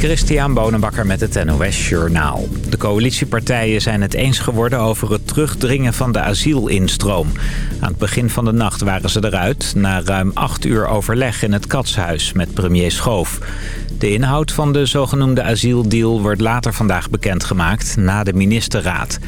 Christian Bonenbakker met het NOS Journaal. De coalitiepartijen zijn het eens geworden over het terugdringen van de asielinstroom. Aan het begin van de nacht waren ze eruit... na ruim acht uur overleg in het Katshuis met premier Schoof. De inhoud van de zogenoemde asieldeal wordt later vandaag bekendgemaakt... na de ministerraad.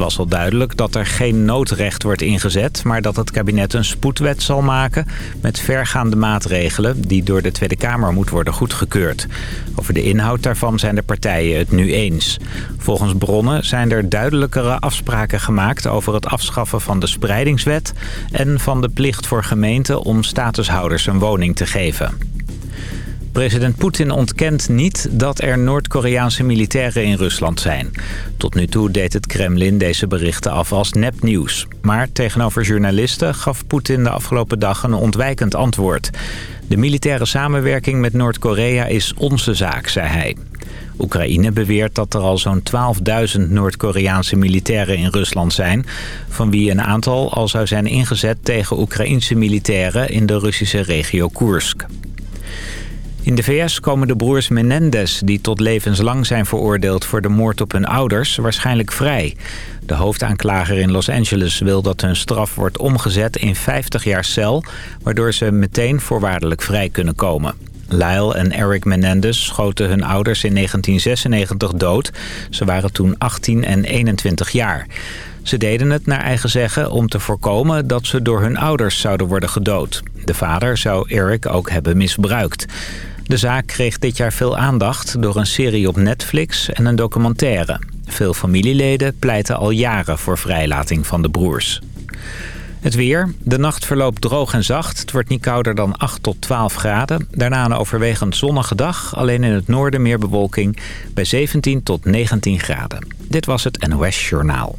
Was al duidelijk dat er geen noodrecht wordt ingezet... maar dat het kabinet een spoedwet zal maken... met vergaande maatregelen die door de Tweede Kamer moet worden goedgekeurd. Over de inhoud daarvan zijn de partijen het nu eens. Volgens bronnen zijn er duidelijkere afspraken gemaakt... over het afschaffen van de spreidingswet... en van de plicht voor gemeenten om statushouders een woning te geven. President Poetin ontkent niet dat er Noord-Koreaanse militairen in Rusland zijn. Tot nu toe deed het Kremlin deze berichten af als nepnieuws. Maar tegenover journalisten gaf Poetin de afgelopen dag een ontwijkend antwoord. De militaire samenwerking met Noord-Korea is onze zaak, zei hij. Oekraïne beweert dat er al zo'n 12.000 Noord-Koreaanse militairen in Rusland zijn... van wie een aantal al zou zijn ingezet tegen Oekraïnse militairen in de Russische regio Koersk. In de VS komen de broers Menendez, die tot levenslang zijn veroordeeld voor de moord op hun ouders, waarschijnlijk vrij. De hoofdaanklager in Los Angeles wil dat hun straf wordt omgezet in 50 jaar cel, waardoor ze meteen voorwaardelijk vrij kunnen komen. Lyle en Eric Menendez schoten hun ouders in 1996 dood. Ze waren toen 18 en 21 jaar. Ze deden het naar eigen zeggen om te voorkomen dat ze door hun ouders zouden worden gedood. De vader zou Eric ook hebben misbruikt. De zaak kreeg dit jaar veel aandacht door een serie op Netflix en een documentaire. Veel familieleden pleiten al jaren voor vrijlating van de broers. Het weer. De nacht verloopt droog en zacht. Het wordt niet kouder dan 8 tot 12 graden. Daarna een overwegend zonnige dag. Alleen in het noorden meer bewolking bij 17 tot 19 graden. Dit was het NOS Journaal.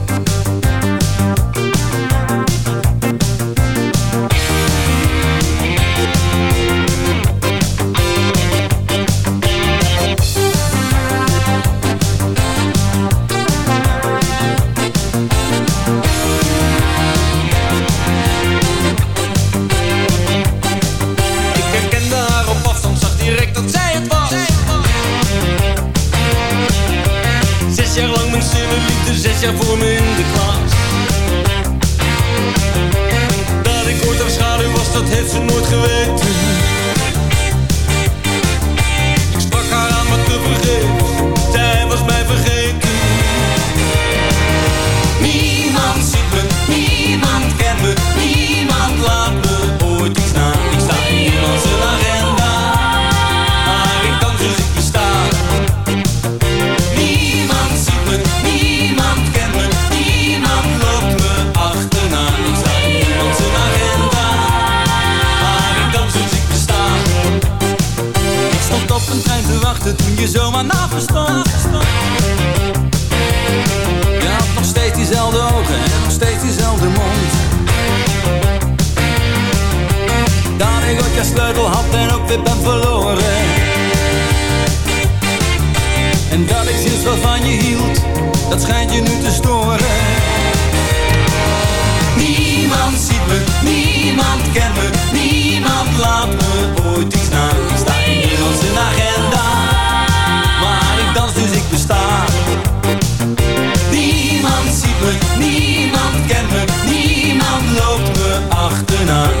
Ik sinds wat van je hield, dat schijnt je nu te storen. Niemand ziet me, niemand kent me, niemand laat me ooit iets na. Ik sta in niemand zijn agenda, maar ik dans dus ik besta. Niemand ziet me, niemand kent me, niemand loopt me achterna.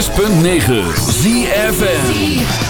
106.9 ZFM.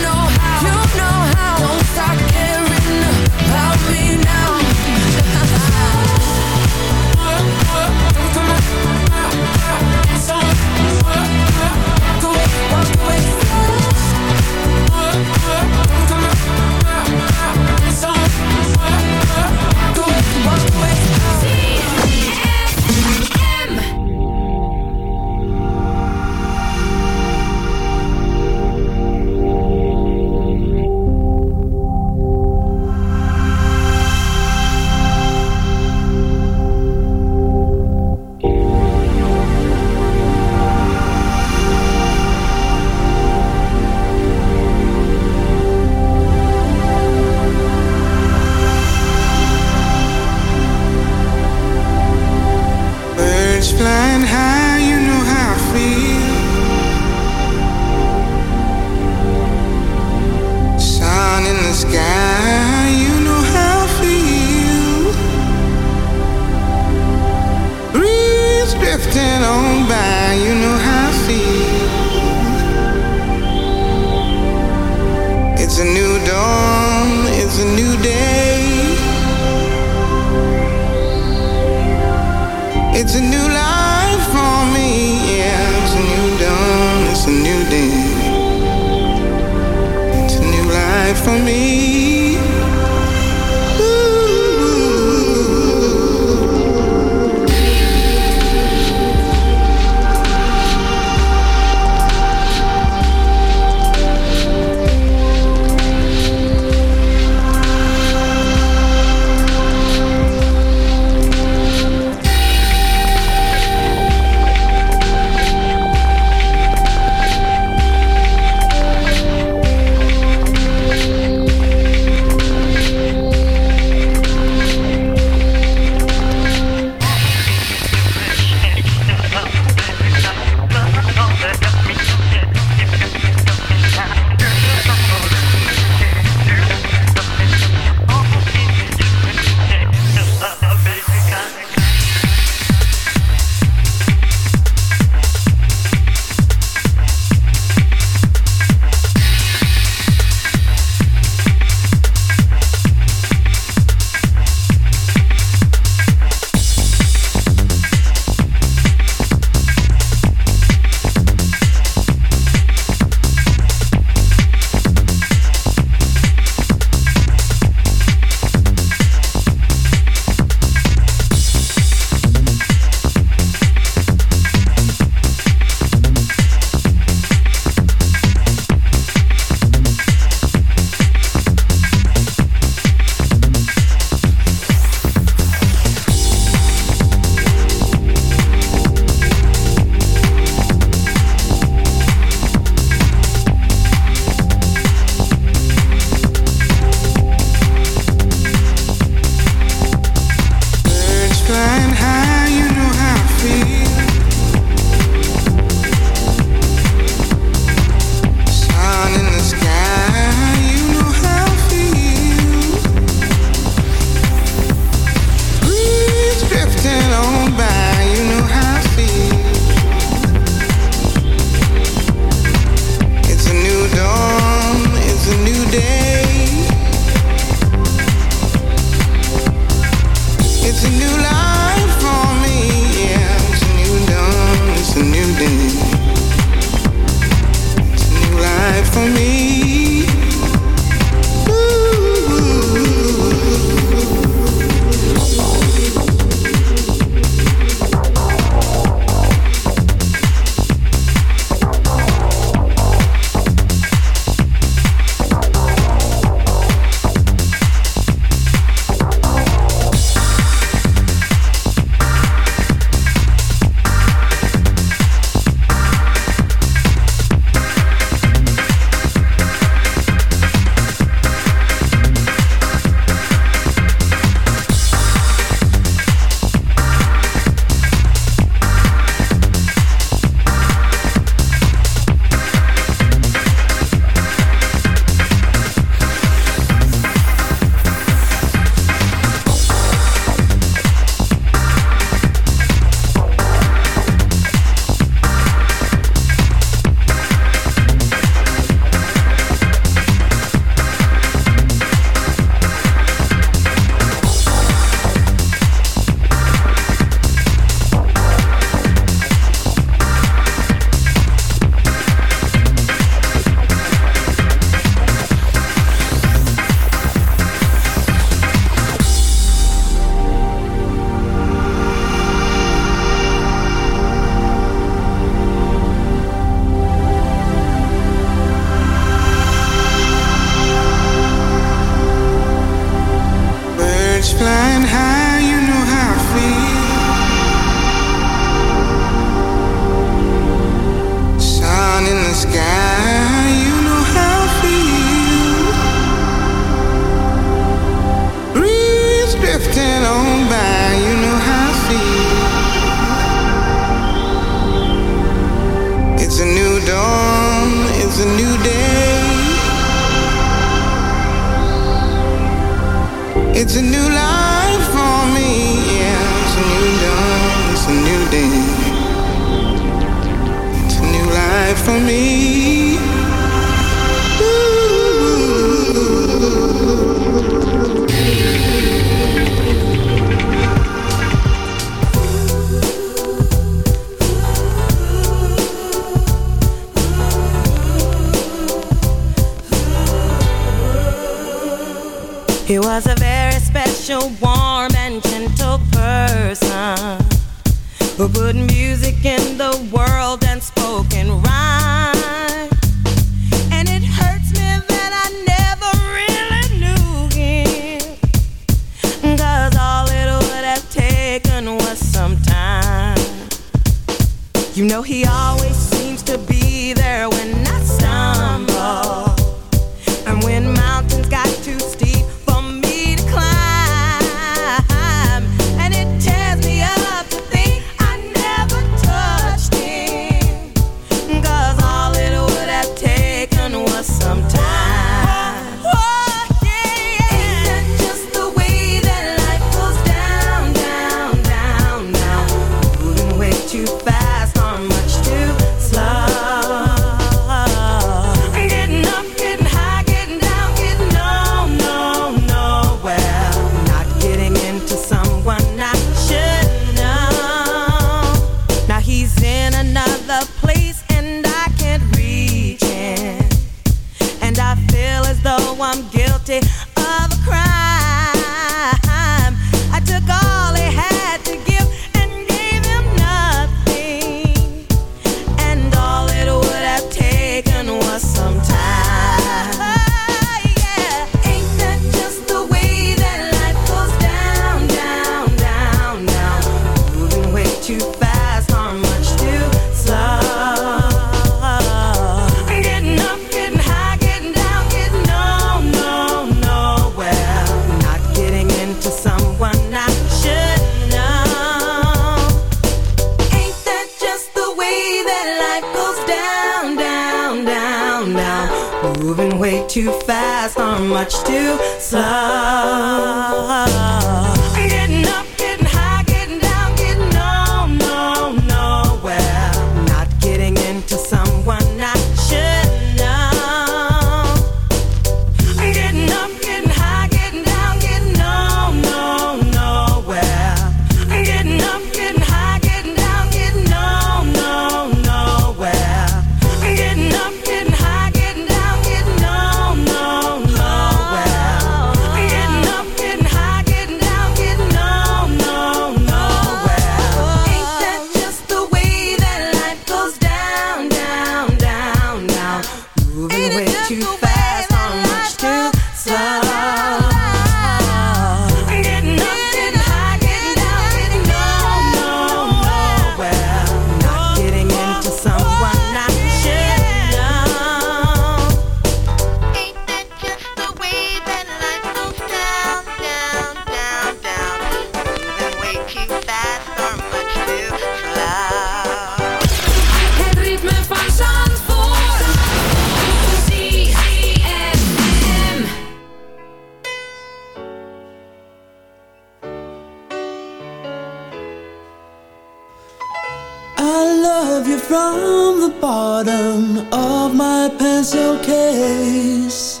bottom of my pencil case.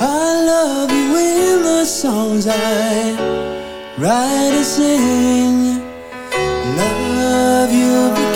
I love you in the songs I write and sing. Love you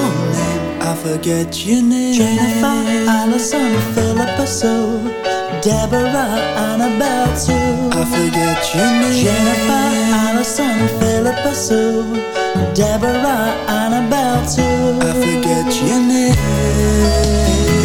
forget your name. Jennifer, Allison, Philip, Sue, Deborah, Annabelle, too. I forget your name. Jennifer, Allison, Philip, Sue, Deborah, Annabelle, too. I forget your name.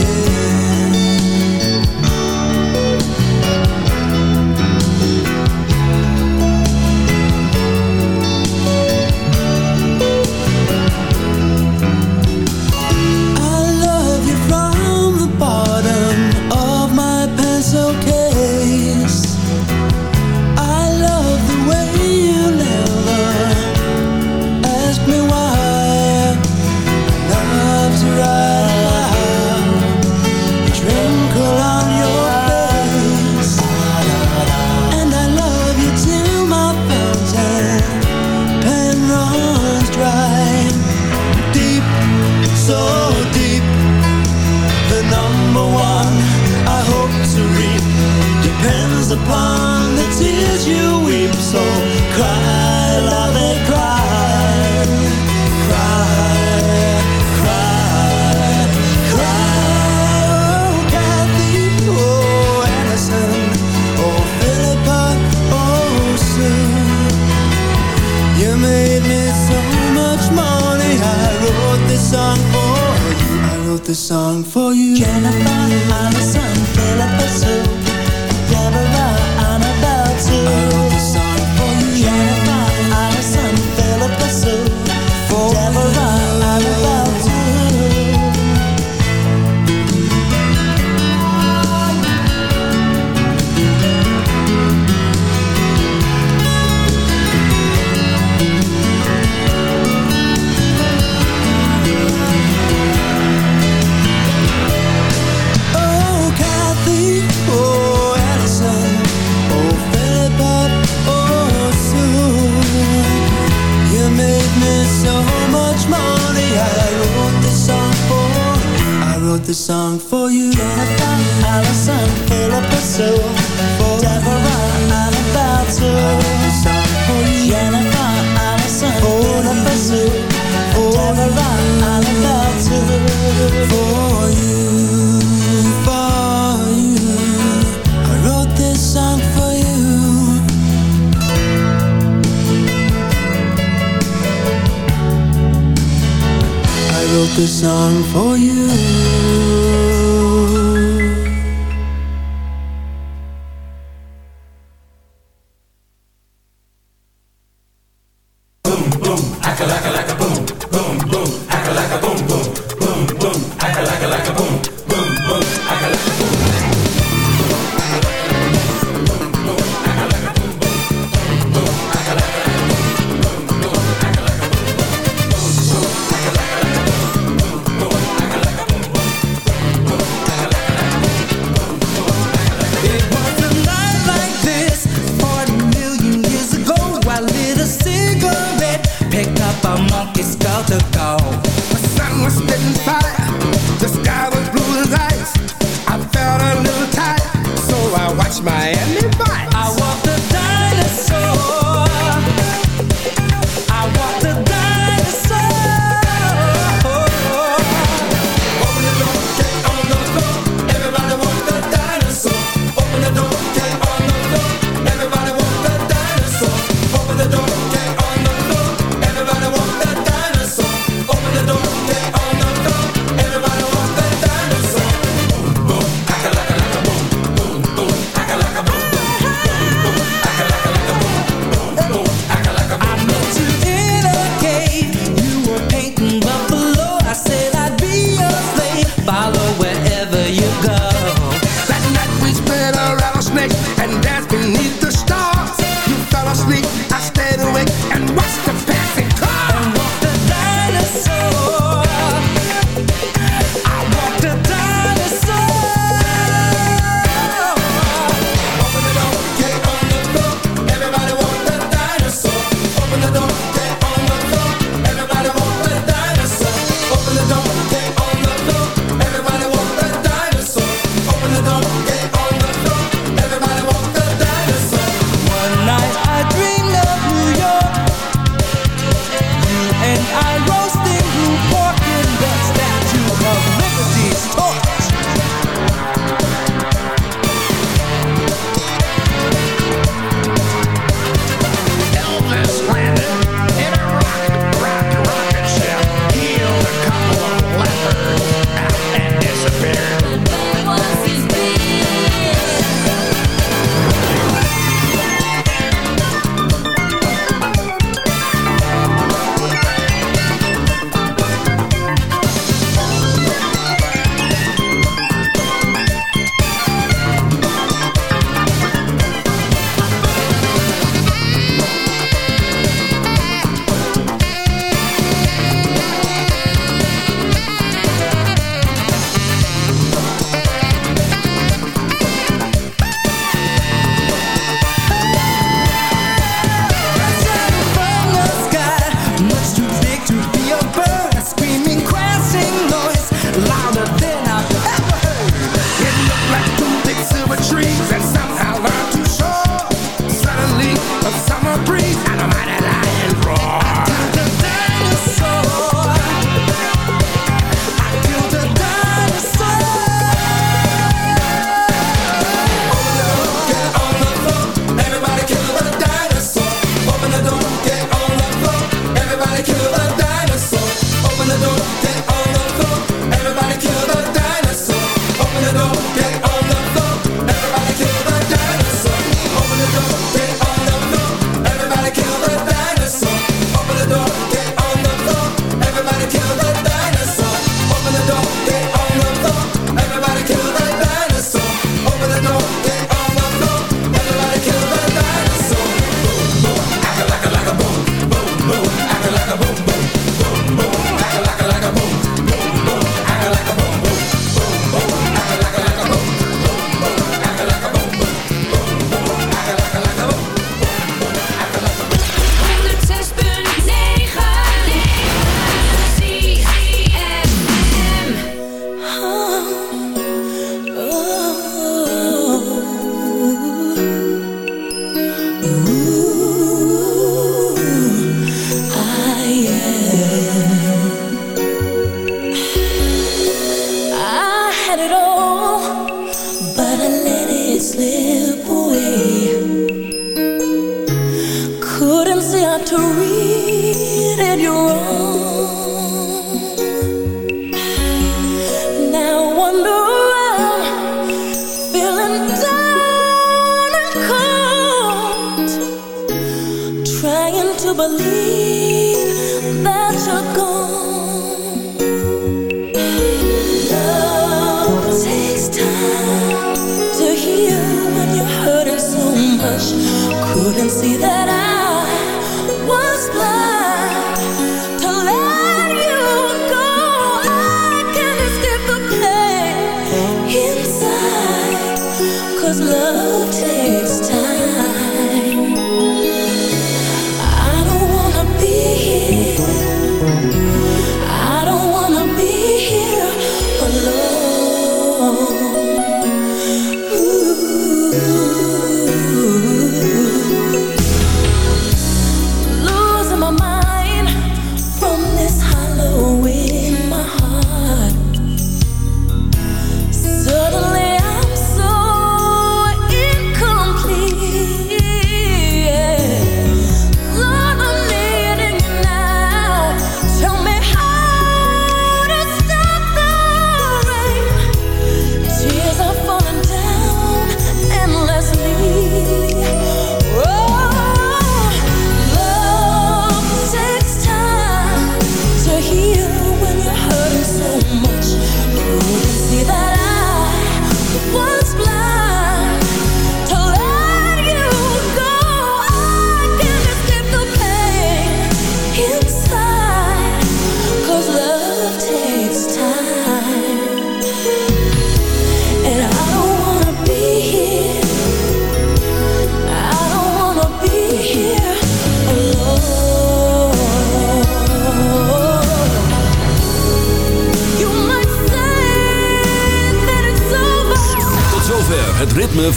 the song for you.